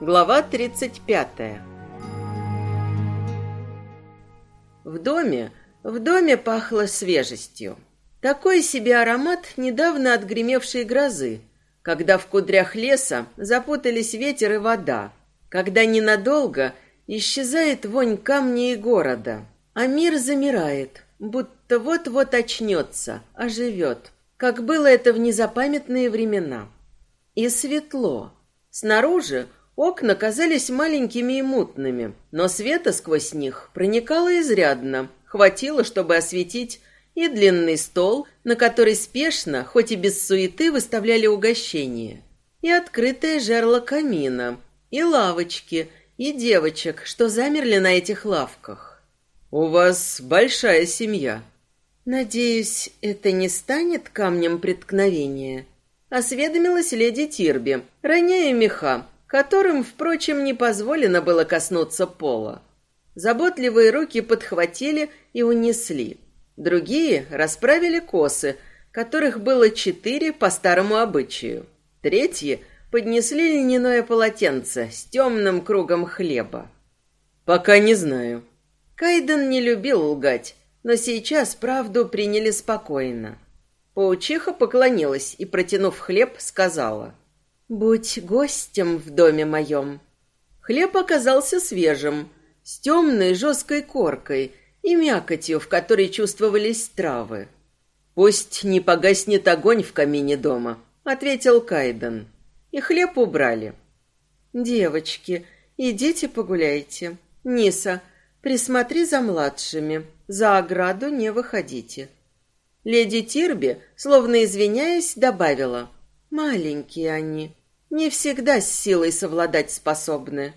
Глава 35. В доме, в доме пахло свежестью. Такой себе аромат недавно отгремевшей грозы, когда в кудрях леса запутались ветер и вода, когда ненадолго исчезает вонь камня и города, а мир замирает, будто вот-вот очнется, оживет, как было это в незапамятные времена. И светло. Снаружи Окна казались маленькими и мутными, но света сквозь них проникало изрядно, хватило, чтобы осветить и длинный стол, на который спешно, хоть и без суеты, выставляли угощение, и открытое жерло камина, и лавочки, и девочек, что замерли на этих лавках. «У вас большая семья». «Надеюсь, это не станет камнем преткновения?» Осведомилась леди Тирби, роняя меха, которым, впрочем, не позволено было коснуться пола. Заботливые руки подхватили и унесли. Другие расправили косы, которых было четыре по старому обычаю. Третьи поднесли льняное полотенце с темным кругом хлеба. «Пока не знаю». Кайден не любил лгать, но сейчас правду приняли спокойно. Паучиха поклонилась и, протянув хлеб, сказала — «Будь гостем в доме моем». Хлеб оказался свежим, с темной жесткой коркой и мякотью, в которой чувствовались травы. «Пусть не погаснет огонь в камине дома», — ответил Кайден. И хлеб убрали. «Девочки, идите погуляйте. Ниса, присмотри за младшими. За ограду не выходите». Леди Тирби, словно извиняясь, добавила. «Маленькие они. Не всегда с силой совладать способны.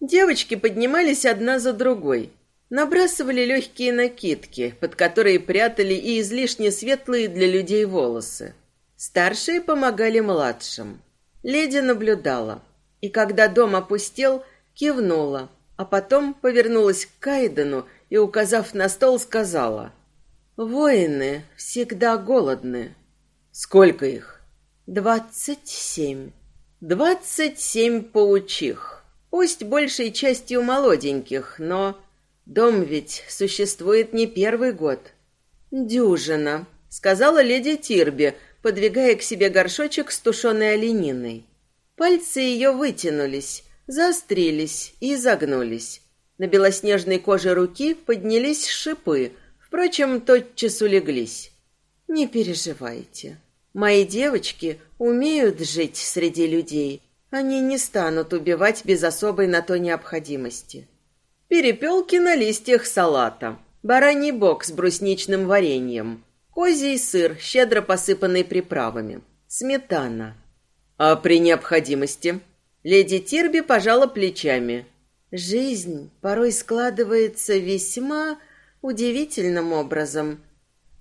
Девочки поднимались одна за другой, набрасывали легкие накидки, под которые прятали и излишне светлые для людей волосы. Старшие помогали младшим. Леди наблюдала, и когда дом опустел, кивнула, а потом повернулась к Кайдену и, указав на стол, сказала, «Воины всегда голодны». «Сколько их?» Двадцать семь. Двадцать семь паучих. Пусть большей частью молоденьких, но... Дом ведь существует не первый год. Дюжина, сказала леди Тирби, подвигая к себе горшочек с тушеной олениной. Пальцы ее вытянулись, заострились и загнулись. На белоснежной коже руки поднялись шипы, впрочем, тотчас улеглись. Не переживайте. Мои девочки умеют жить среди людей. Они не станут убивать без особой на то необходимости. Перепелки на листьях салата, бараний бок с брусничным вареньем, козий сыр, щедро посыпанный приправами, сметана. А при необходимости? Леди Тирби пожала плечами. Жизнь порой складывается весьма удивительным образом.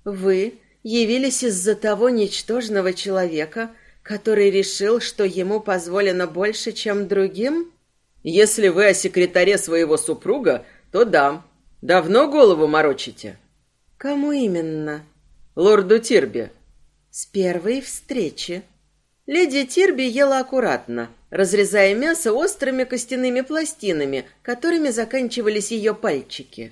Вы явились из-за того ничтожного человека, который решил, что ему позволено больше, чем другим? Если вы о секретаре своего супруга, то да. Давно голову морочите? Кому именно? Лорду Тирби. С первой встречи. Леди Тирби ела аккуратно, разрезая мясо острыми костяными пластинами, которыми заканчивались ее пальчики.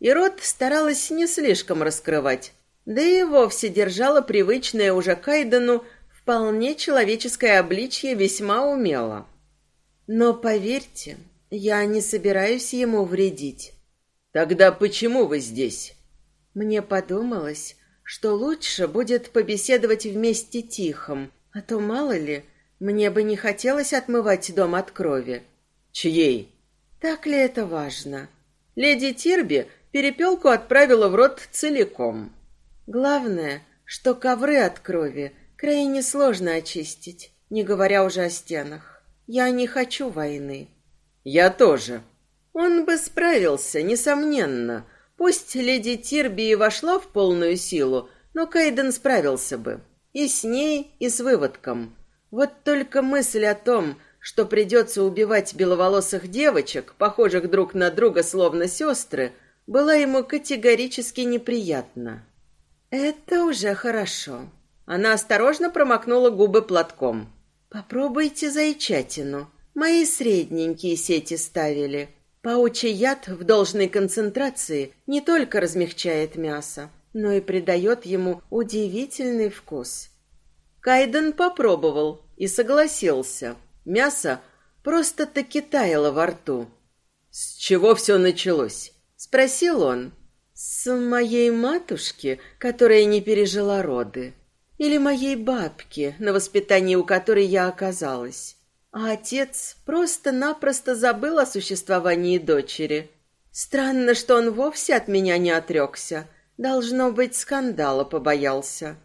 И рот старалась не слишком раскрывать, да и вовсе держала привычное уже Кайдену вполне человеческое обличье весьма умело. Но поверьте, я не собираюсь ему вредить. Тогда почему вы здесь? Мне подумалось, что лучше будет побеседовать вместе тихом, а то мало ли, мне бы не хотелось отмывать дом от крови. Чьей? Так ли это важно? Леди Тирби перепелку отправила в рот целиком. Главное, что ковры от крови крайне сложно очистить, не говоря уже о стенах. Я не хочу войны. Я тоже. Он бы справился, несомненно. Пусть леди Тирби и вошла в полную силу, но Кайден справился бы. И с ней, и с выводком. Вот только мысль о том, что придется убивать беловолосых девочек, похожих друг на друга словно сестры, была ему категорически неприятна. Это уже хорошо. Она осторожно промокнула губы платком. Попробуйте зайчатину. Мои средненькие сети ставили. Паучий яд в должной концентрации не только размягчает мясо, но и придает ему удивительный вкус. Кайден попробовал и согласился. Мясо просто-таки таяло во рту. «С чего все началось?» — спросил он. «С моей матушки, которая не пережила роды. Или моей бабки, на воспитании у которой я оказалась. А отец просто-напросто забыл о существовании дочери. Странно, что он вовсе от меня не отрекся. Должно быть, скандала побоялся.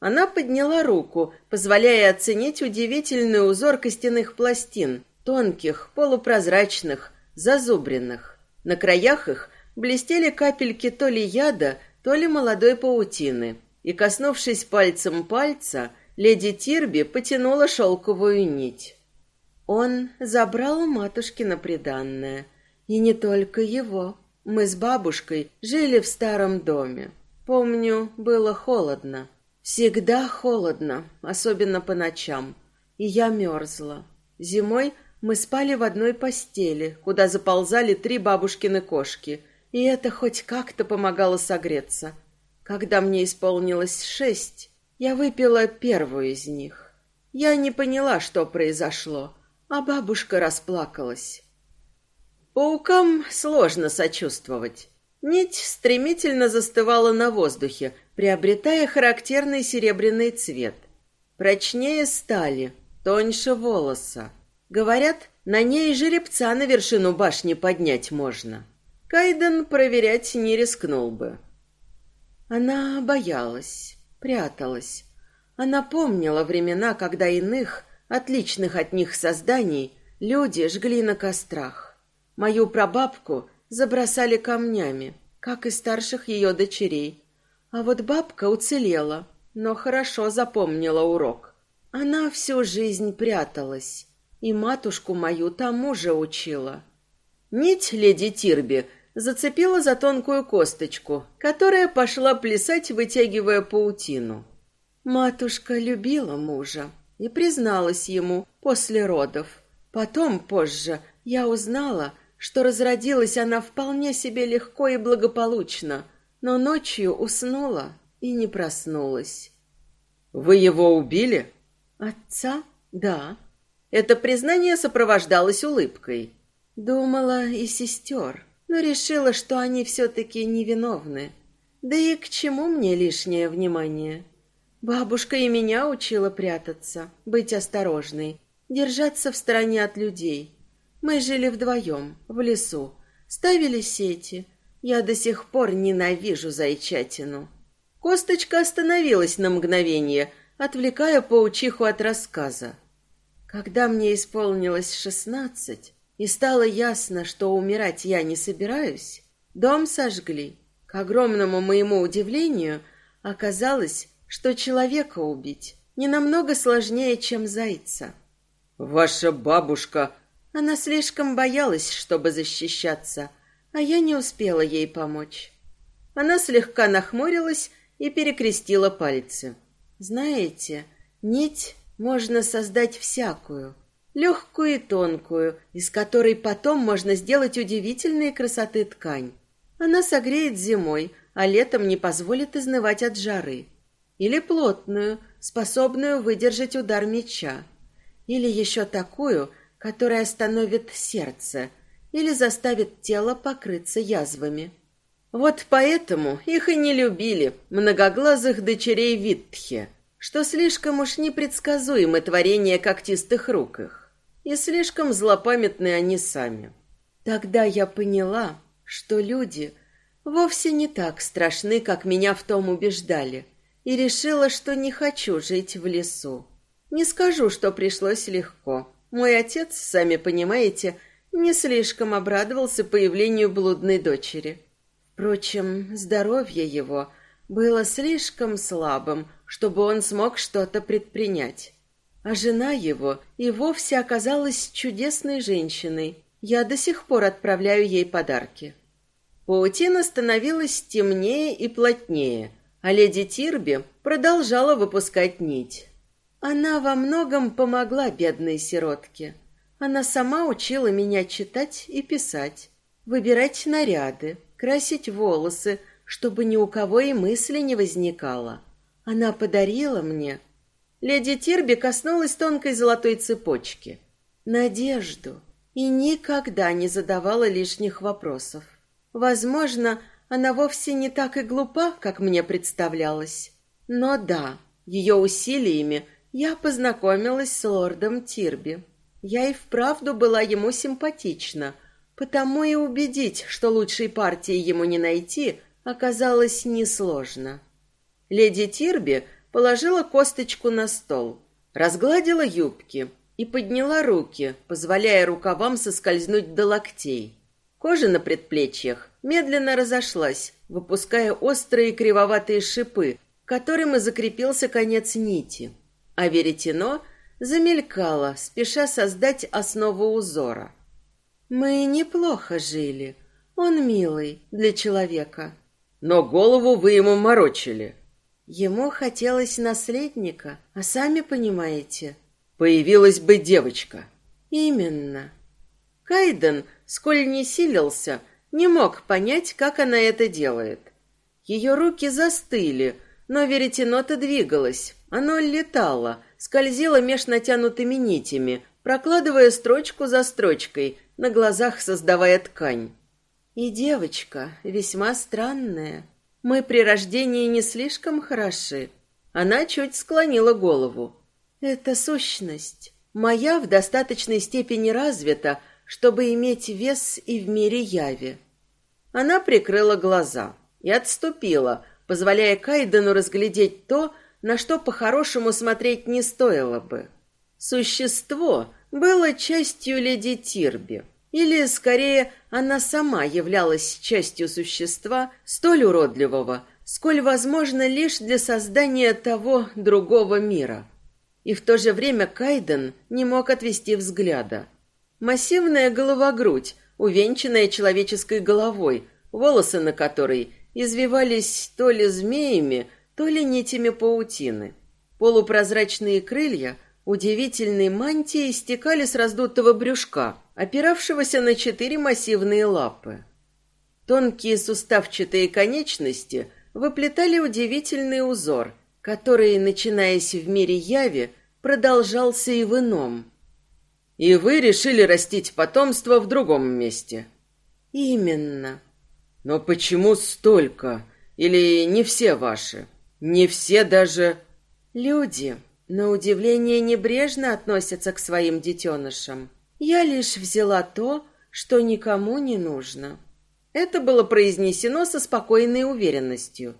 Она подняла руку, позволяя оценить удивительный узор костяных пластин, тонких, полупрозрачных, зазубренных. На краях их блестели капельки то ли яда, то ли молодой паутины. И, коснувшись пальцем пальца, леди Тирби потянула шелковую нить. Он забрал у матушки на приданное. И не только его. Мы с бабушкой жили в старом доме. Помню, было холодно. Всегда холодно, особенно по ночам. И я мерзла. Зимой мы спали в одной постели, куда заползали три бабушкины кошки. И это хоть как-то помогало согреться. Когда мне исполнилось шесть, я выпила первую из них. Я не поняла, что произошло а бабушка расплакалась. Паукам сложно сочувствовать. Нить стремительно застывала на воздухе, приобретая характерный серебряный цвет. Прочнее стали, тоньше волоса. Говорят, на ней жеребца на вершину башни поднять можно. Кайден проверять не рискнул бы. Она боялась, пряталась. Она помнила времена, когда иных отличных от них созданий, люди жгли на кострах. Мою прабабку забросали камнями, как и старших ее дочерей. А вот бабка уцелела, но хорошо запомнила урок. Она всю жизнь пряталась, и матушку мою тому же учила. Нить леди Тирби зацепила за тонкую косточку, которая пошла плясать, вытягивая паутину. Матушка любила мужа, и призналась ему после родов. Потом, позже, я узнала, что разродилась она вполне себе легко и благополучно, но ночью уснула и не проснулась. «Вы его убили?» «Отца? Да». Это признание сопровождалось улыбкой. Думала и сестер, но решила, что они все-таки невиновны. Да и к чему мне лишнее внимание?» Бабушка и меня учила прятаться, быть осторожной, держаться в стороне от людей. Мы жили вдвоем, в лесу, ставили сети. Я до сих пор ненавижу зайчатину. Косточка остановилась на мгновение, отвлекая паучиху от рассказа. Когда мне исполнилось шестнадцать, и стало ясно, что умирать я не собираюсь, дом сожгли. К огромному моему удивлению, оказалось, что человека убить не намного сложнее, чем зайца. Ваша бабушка... Она слишком боялась, чтобы защищаться, а я не успела ей помочь. Она слегка нахмурилась и перекрестила пальцы. Знаете, нить можно создать всякую, легкую и тонкую, из которой потом можно сделать удивительные красоты ткань. Она согреет зимой, а летом не позволит изнывать от жары или плотную, способную выдержать удар меча, или еще такую, которая остановит сердце или заставит тело покрыться язвами. Вот поэтому их и не любили, многоглазых дочерей Витхе, что слишком уж непредсказуемы творения когтистых рук их, и слишком злопамятны они сами. Тогда я поняла, что люди вовсе не так страшны, как меня в том убеждали – и решила, что не хочу жить в лесу. Не скажу, что пришлось легко. Мой отец, сами понимаете, не слишком обрадовался появлению блудной дочери. Впрочем, здоровье его было слишком слабым, чтобы он смог что-то предпринять. А жена его и вовсе оказалась чудесной женщиной. Я до сих пор отправляю ей подарки. Паутина становилась темнее и плотнее, а леди Тирби продолжала выпускать нить. Она во многом помогла бедной сиротке. Она сама учила меня читать и писать, выбирать наряды, красить волосы, чтобы ни у кого и мысли не возникало. Она подарила мне... Леди Тирби коснулась тонкой золотой цепочки. Надежду. И никогда не задавала лишних вопросов. Возможно, она вовсе не так и глупа, как мне представлялось. Но да, ее усилиями я познакомилась с лордом Тирби. Я и вправду была ему симпатична, потому и убедить, что лучшей партии ему не найти, оказалось несложно. Леди Тирби положила косточку на стол, разгладила юбки и подняла руки, позволяя рукавам соскользнуть до локтей. Кожа на предплечьях медленно разошлась, выпуская острые кривоватые шипы, которым и закрепился конец нити, а веретено замелькало, спеша создать основу узора. Мы неплохо жили. Он милый для человека. Но голову вы ему морочили. Ему хотелось наследника, а сами понимаете. Появилась бы девочка. Именно. Кайден, сколь не силился, не мог понять, как она это делает. Ее руки застыли, но веретено-то двигалось, оно летало, скользило меж натянутыми нитями, прокладывая строчку за строчкой, на глазах создавая ткань. И девочка весьма странная. Мы при рождении не слишком хороши. Она чуть склонила голову. Это сущность. Моя в достаточной степени развита, чтобы иметь вес и в мире яви. Она прикрыла глаза и отступила, позволяя Кайдену разглядеть то, на что по-хорошему смотреть не стоило бы. Существо было частью леди Тирби, или, скорее, она сама являлась частью существа столь уродливого, сколь возможно лишь для создания того другого мира. И в то же время Кайден не мог отвести взгляда. Массивная голова-грудь, увенчанная человеческой головой, волосы на которой извивались то ли змеями, то ли нитями паутины. Полупрозрачные крылья удивительной мантией стекали с раздутого брюшка, опиравшегося на четыре массивные лапы. Тонкие суставчатые конечности выплетали удивительный узор, который, начинаясь в мире яви, продолжался и в ином. И вы решили растить потомство в другом месте. Именно. Но почему столько? Или не все ваши? Не все даже... Люди, на удивление, небрежно относятся к своим детенышам. Я лишь взяла то, что никому не нужно. Это было произнесено со спокойной уверенностью.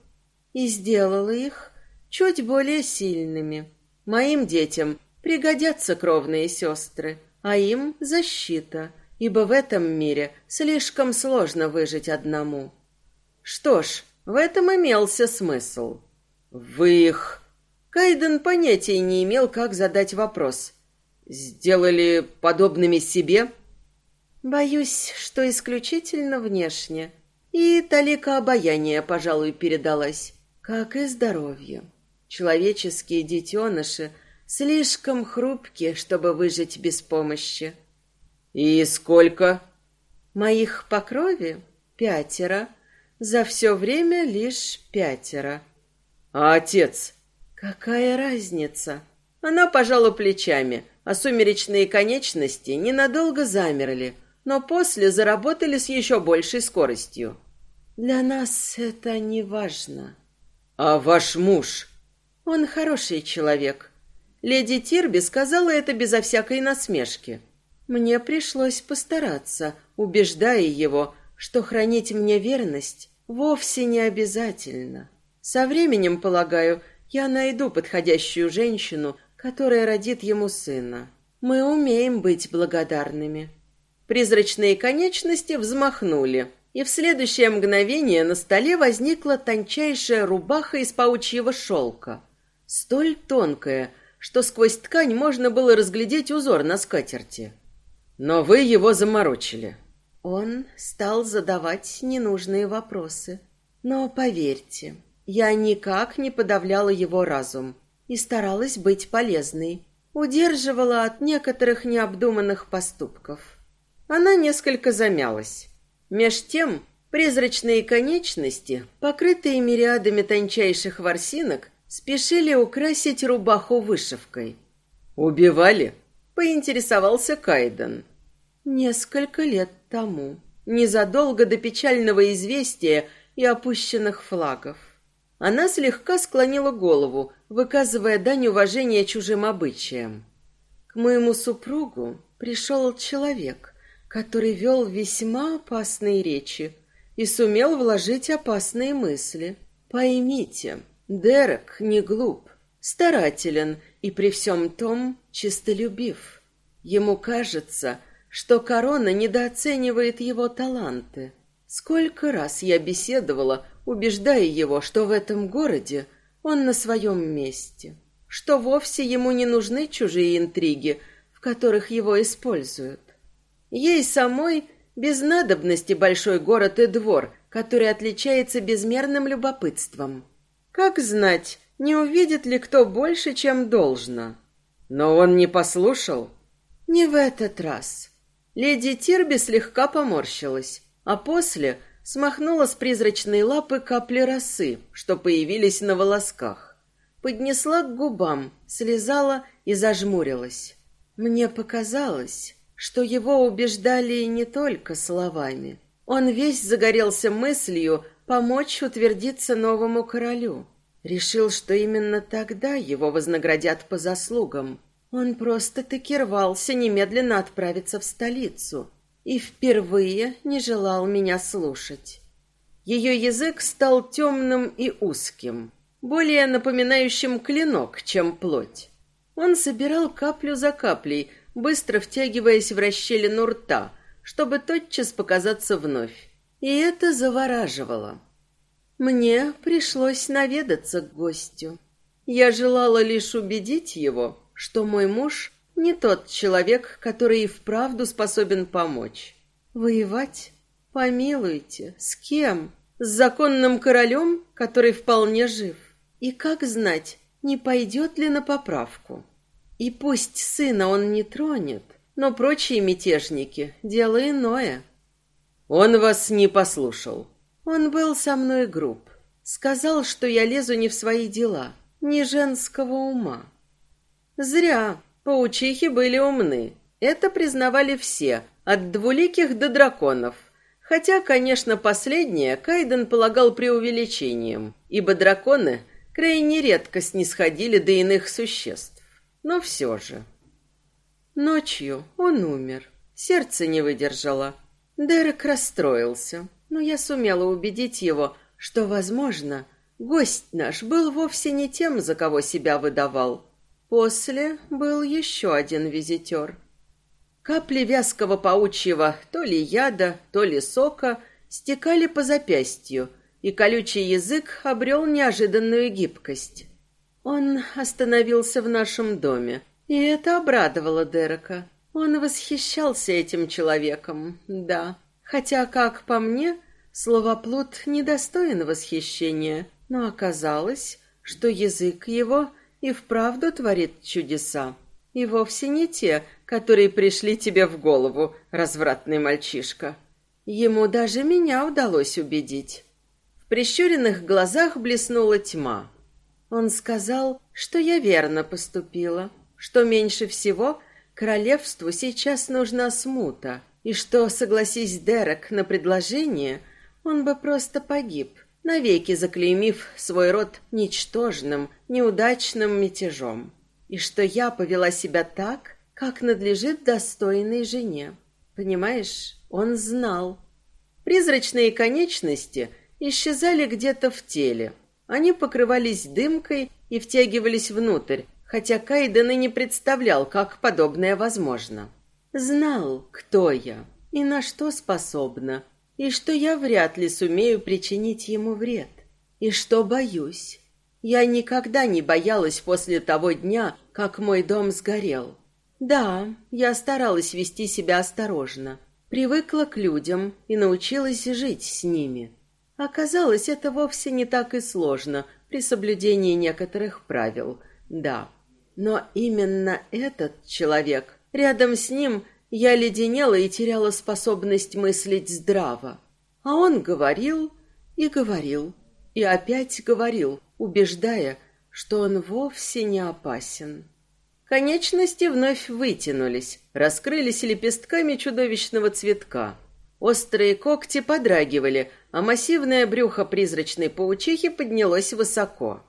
И сделала их чуть более сильными. Моим детям пригодятся кровные сестры, а им защита, ибо в этом мире слишком сложно выжить одному. Что ж, в этом имелся смысл. Вы их... Кайден понятия не имел, как задать вопрос. Сделали подобными себе? Боюсь, что исключительно внешне. И талика обаяния, пожалуй, передалась, как и здоровье. Человеческие детеныши слишком хрупкие, чтобы выжить без помощи. И сколько? Моих по крови пятеро. За все время лишь пятеро. А отец? Какая разница? Она пожала плечами, а сумеречные конечности ненадолго замерли, но после заработали с еще большей скоростью. Для нас это не важно. А ваш муж? Он хороший человек. Леди Тирби сказала это безо всякой насмешки. Мне пришлось постараться, убеждая его, что хранить мне верность вовсе не обязательно. Со временем, полагаю, я найду подходящую женщину, которая родит ему сына. Мы умеем быть благодарными. Призрачные конечности взмахнули, и в следующее мгновение на столе возникла тончайшая рубаха из паучьего шелка, столь тонкая, что сквозь ткань можно было разглядеть узор на скатерти. Но вы его заморочили. Он стал задавать ненужные вопросы. Но поверьте, я никак не подавляла его разум и старалась быть полезной. удерживала от некоторых необдуманных поступков. Она несколько замялась. Меж тем, призрачные конечности, покрытые мириадами тончайших ворсинок, спешили украсить рубаху вышивкой. «Убивали?» — поинтересовался Кайден. «Несколько лет тому, незадолго до печального известия и опущенных флагов. Она слегка склонила голову, выказывая дань уважения чужим обычаям. К моему супругу пришел человек, который вел весьма опасные речи и сумел вложить опасные мысли. Поймите, Дерек не глуп, старателен и при всем том чистолюбив. Ему кажется, что корона недооценивает его таланты. Сколько раз я беседовала, убеждая его, что в этом городе он на своем месте, что вовсе ему не нужны чужие интриги, в которых его используют. Ей самой без надобности большой город и двор, который отличается безмерным любопытством. Как знать, не увидит ли кто больше, чем должно? Но он не послушал? Не в этот раз. Леди Тирби слегка поморщилась а после смахнула с призрачной лапы капли росы, что появились на волосках. Поднесла к губам, слезала и зажмурилась. Мне показалось, что его убеждали не только словами. Он весь загорелся мыслью помочь утвердиться новому королю. Решил, что именно тогда его вознаградят по заслугам. Он просто-таки рвался немедленно отправиться в столицу и впервые не желал меня слушать. Ее язык стал темным и узким, более напоминающим клинок, чем плоть. Он собирал каплю за каплей, быстро втягиваясь в расщелину рта, чтобы тотчас показаться вновь. И это завораживало. Мне пришлось наведаться к гостю. Я желала лишь убедить его, что мой муж не тот человек, который и вправду способен помочь. Воевать? Помилуйте, с кем? С законным королем, который вполне жив. И как знать, не пойдет ли на поправку? И пусть сына он не тронет, но прочие мятежники — дело иное. Он вас не послушал. Он был со мной груб. Сказал, что я лезу не в свои дела, не женского ума. Зря. Паучихи были умны. Это признавали все, от двуликих до драконов. Хотя, конечно, последнее Кайден полагал преувеличением, ибо драконы крайне редко снисходили до иных существ. Но все же. Ночью он умер. Сердце не выдержало. Дерек расстроился, но я сумела убедить его, что, возможно, гость наш был вовсе не тем, за кого себя выдавал, После был еще один визитер. Капли вязкого паучьего, то ли яда, то ли сока, стекали по запястью, и колючий язык обрел неожиданную гибкость. Он остановился в нашем доме, и это обрадовало Дерека. Он восхищался этим человеком, да. Хотя, как по мне, словоплод недостоин восхищения, но оказалось, что язык его и вправду творит чудеса. И вовсе не те, которые пришли тебе в голову, развратный мальчишка. Ему даже меня удалось убедить. В прищуренных глазах блеснула тьма. Он сказал, что я верно поступила, что меньше всего королевству сейчас нужна смута, и что, согласись Дерек на предложение, он бы просто погиб — навеки заклеймив свой род ничтожным, неудачным мятежом, и что я повела себя так, как надлежит достойной жене. Понимаешь, он знал. Призрачные конечности исчезали где-то в теле. Они покрывались дымкой и втягивались внутрь, хотя Кайден и не представлял, как подобное возможно. Знал, кто я и на что способна, и что я вряд ли сумею причинить ему вред, и что боюсь. Я никогда не боялась после того дня, как мой дом сгорел. Да, я старалась вести себя осторожно, привыкла к людям и научилась жить с ними. Оказалось, это вовсе не так и сложно при соблюдении некоторых правил. Да, Но именно этот человек, рядом с ним я леденела и теряла способность мыслить здраво. А он говорил и говорил, и опять говорил, убеждая, что он вовсе не опасен. Конечности вновь вытянулись, раскрылись лепестками чудовищного цветка. Острые когти подрагивали, а массивное брюхо призрачной паучихи поднялось высоко.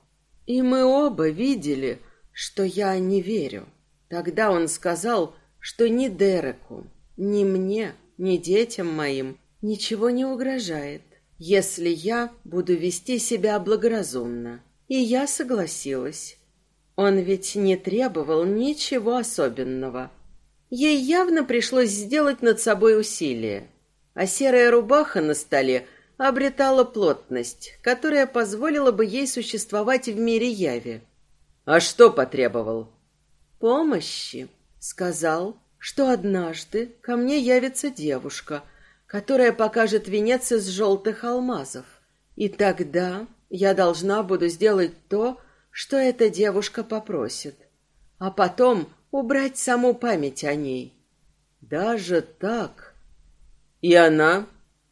И мы оба видели, что я не верю. Тогда он сказал, что ни Дереку, ни мне, ни детям моим ничего не угрожает, если я буду вести себя благоразумно. И я согласилась. Он ведь не требовал ничего особенного. Ей явно пришлось сделать над собой усилие, а серая рубаха на столе обретала плотность, которая позволила бы ей существовать в мире яви. А что потребовал? Помощи. Сказал, что однажды ко мне явится девушка, которая покажет венец из желтых алмазов. И тогда я должна буду сделать то, что эта девушка попросит. А потом убрать саму память о ней. Даже так. И она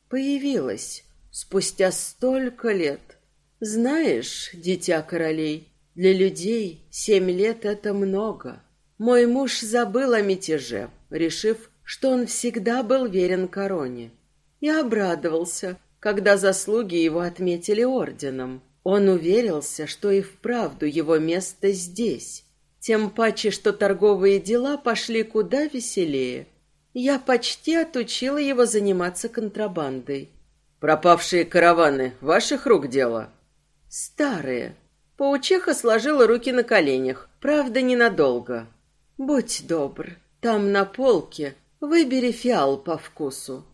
появилась спустя столько лет. Знаешь, дитя королей, для людей семь лет — это много. Мой муж забыл о мятеже, решив, что он всегда был верен короне. И обрадовался, когда заслуги его отметили орденом. Он уверился, что и вправду его место здесь. Тем паче, что торговые дела пошли куда веселее. Я почти отучила его заниматься контрабандой. «Пропавшие караваны — ваших рук дело?» «Старые». Паучиха сложила руки на коленях, правда, ненадолго. Будь добр, там на полке выбери фиал по вкусу.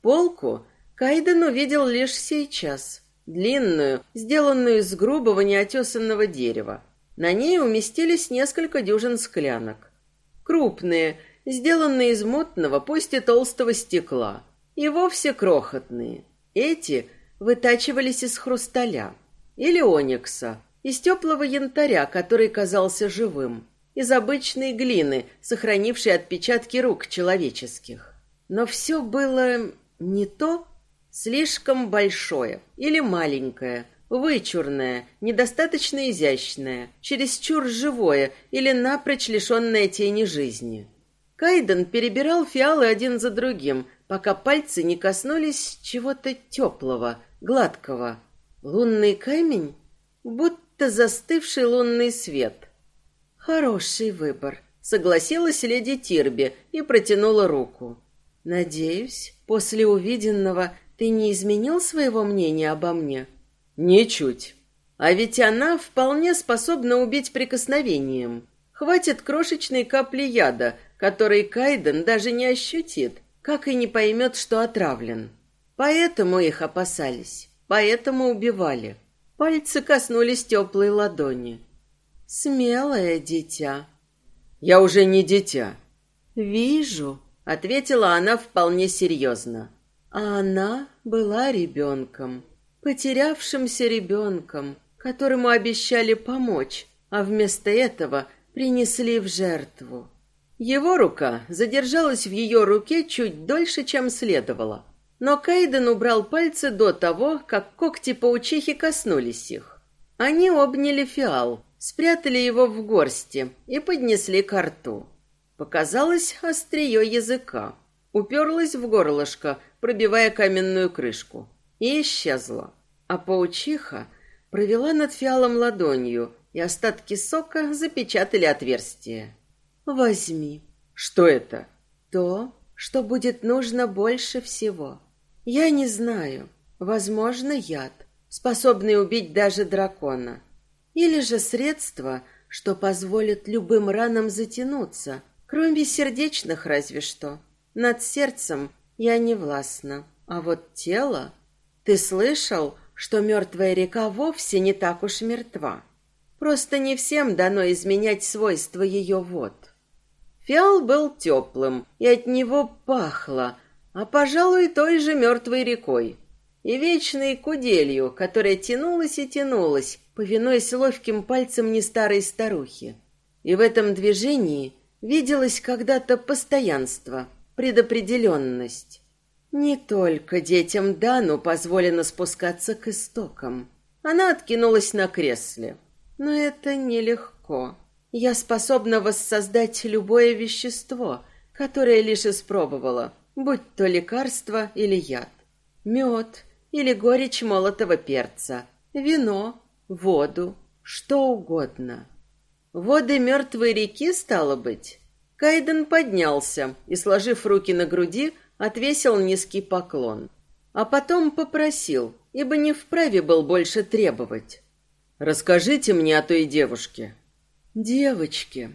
Полку Кайден увидел лишь сейчас. Длинную, сделанную из грубого неотесанного дерева. На ней уместились несколько дюжин склянок. Крупные, сделанные из мутного, пусть и толстого стекла. И вовсе крохотные. Эти вытачивались из хрусталя. Или оникса, из теплого янтаря, который казался живым из обычной глины, сохранившей отпечатки рук человеческих. Но все было не то, слишком большое или маленькое, вычурное, недостаточно изящное, чересчур живое или напрочь лишенное тени жизни. Кайден перебирал фиалы один за другим, пока пальцы не коснулись чего-то теплого, гладкого. Лунный камень, будто застывший лунный свет, Хороший выбор, согласилась леди Тирби и протянула руку. Надеюсь, после увиденного ты не изменил своего мнения обо мне? Ничуть. А ведь она вполне способна убить прикосновением. Хватит крошечной капли яда, который Кайден даже не ощутит, как и не поймет, что отравлен. Поэтому их опасались, поэтому убивали. Пальцы коснулись теплой ладони. Смелое дитя. Я уже не дитя. Вижу, ответила она вполне серьезно. А она была ребенком, потерявшимся ребенком, которому обещали помочь, а вместо этого принесли в жертву. Его рука задержалась в ее руке чуть дольше, чем следовало. Но Кайден убрал пальцы до того, как когти паучихи коснулись их. Они обняли фиал, спрятали его в горсти и поднесли к рту. Показалось острие языка, уперлось в горлышко, пробивая каменную крышку, и исчезло. А паучиха провела над фиалом ладонью, и остатки сока запечатали отверстие. «Возьми». «Что это?» «То, что будет нужно больше всего. Я не знаю. Возможно, яд, способный убить даже дракона. Или же средство, что позволит любым ранам затянуться, кроме сердечных разве что. Над сердцем я не властна, а вот тело... Ты слышал, что мертвая река вовсе не так уж мертва? Просто не всем дано изменять свойства ее вод. Фиал был теплым, и от него пахло, а, пожалуй, той же мертвой рекой. И вечной куделью, которая тянулась и тянулась, повинуясь ловким пальцем не старой старухи. И в этом движении виделось когда-то постоянство, предопределенность. Не только детям Дану позволено спускаться к истокам. Она откинулась на кресле. Но это нелегко. Я способна воссоздать любое вещество, которое лишь испробовала, будь то лекарство или яд. Мед или горечь молотого перца, вино, воду, что угодно. Воды мертвой реки, стало быть? Кайден поднялся и, сложив руки на груди, отвесил низкий поклон. А потом попросил, ибо не вправе был больше требовать. «Расскажите мне о той девушке». «Девочке.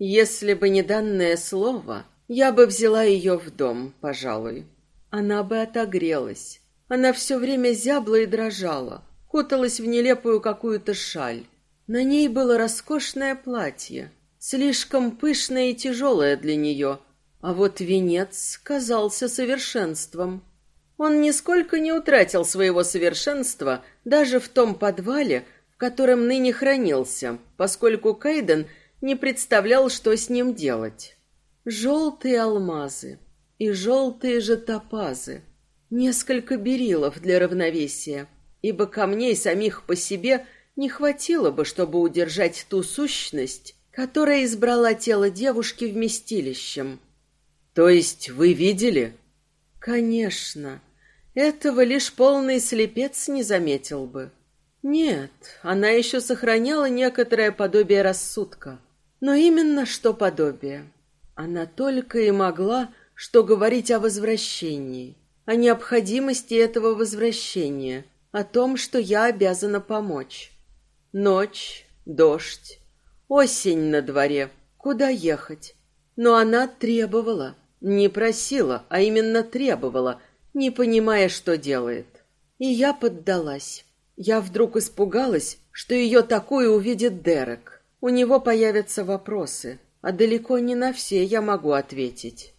Если бы не данное слово, я бы взяла ее в дом, пожалуй. Она бы отогрелась. Она все время зябла и дрожала, куталась в нелепую какую-то шаль. На ней было роскошное платье, слишком пышное и тяжелое для нее, а вот венец казался совершенством. Он нисколько не утратил своего совершенства даже в том подвале, в котором ныне хранился, поскольку Кайден не представлял, что с ним делать. Желтые алмазы и желтые же топазы, несколько берилов для равновесия, ибо камней самих по себе не хватило бы, чтобы удержать ту сущность, которая избрала тело девушки вместилищем. То есть вы видели? Конечно. Этого лишь полный слепец не заметил бы. Нет, она еще сохраняла некоторое подобие рассудка. Но именно что подобие. Она только и могла, что говорить о возвращении, о необходимости этого возвращения, о том, что я обязана помочь. Ночь, дождь, осень на дворе. Куда ехать? Но она требовала. Не просила, а именно требовала, не понимая, что делает. И я поддалась. Я вдруг испугалась, что ее такую увидит Дерек. У него появятся вопросы, а далеко не на все я могу ответить.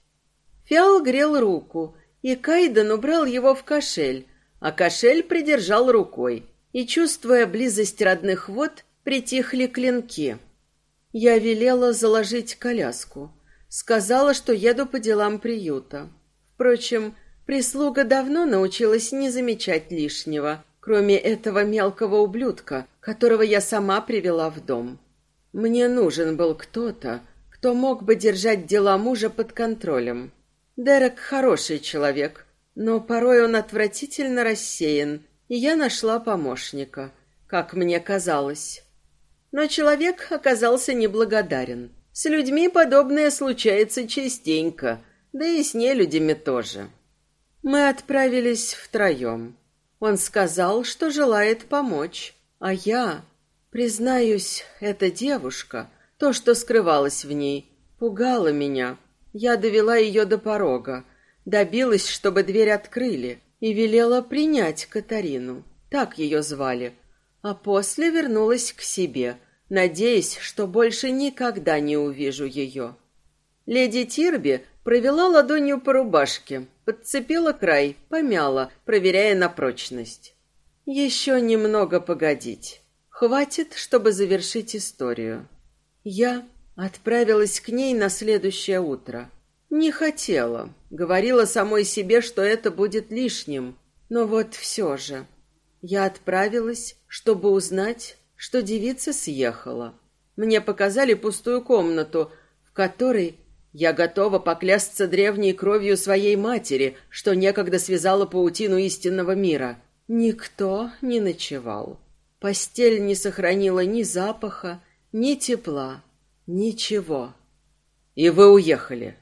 Фиал грел руку, и Кайден убрал его в кошель, а кошель придержал рукой, и, чувствуя близость родных вод, притихли клинки. Я велела заложить коляску. Сказала, что еду по делам приюта. Впрочем, прислуга давно научилась не замечать лишнего, кроме этого мелкого ублюдка, которого я сама привела в дом. Мне нужен был кто-то, кто мог бы держать дела мужа под контролем. Дерек хороший человек, но порой он отвратительно рассеян, и я нашла помощника, как мне казалось. Но человек оказался неблагодарен. С людьми подобное случается частенько, да и с нелюдями тоже. Мы отправились втроем. Он сказал, что желает помочь, а я... Признаюсь, эта девушка, то, что скрывалось в ней, пугала меня. Я довела ее до порога, добилась, чтобы дверь открыли, и велела принять Катарину. Так ее звали. А после вернулась к себе, надеясь, что больше никогда не увижу ее. Леди Тирби провела ладонью по рубашке, подцепила край, помяла, проверяя на прочность. Еще немного погодить. Хватит, чтобы завершить историю. Я отправилась к ней на следующее утро. Не хотела, говорила самой себе, что это будет лишним, но вот все же. Я отправилась, чтобы узнать, что девица съехала. Мне показали пустую комнату, в которой я готова поклясться древней кровью своей матери, что некогда связала паутину истинного мира. Никто не ночевал. Постель не сохранила ни запаха, ни тепла, ничего. И вы уехали?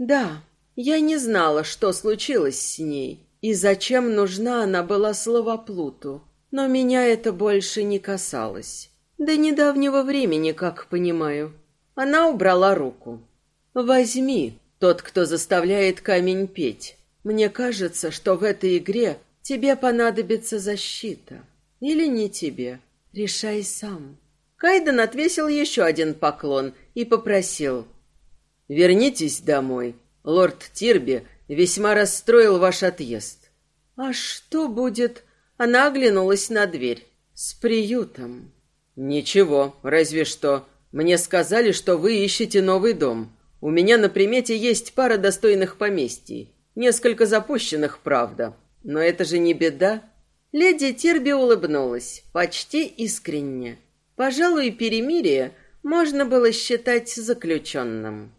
Да, я не знала, что случилось с ней и зачем нужна она была словоплуту. Но меня это больше не касалось. До недавнего времени, как понимаю. Она убрала руку. «Возьми, тот, кто заставляет камень петь. Мне кажется, что в этой игре тебе понадобится защита. Или не тебе. Решай сам». Кайден отвесил еще один поклон и попросил. «Вернитесь домой. Лорд Тирби весьма расстроил ваш отъезд». «А что будет...» Она оглянулась на дверь. С приютом. Ничего, разве что. Мне сказали, что вы ищете новый дом. У меня на примете есть пара достойных поместий. Несколько запущенных, правда. Но это же не беда. Леди Тирби улыбнулась, почти искренне. Пожалуй, перемирие можно было считать заключенным.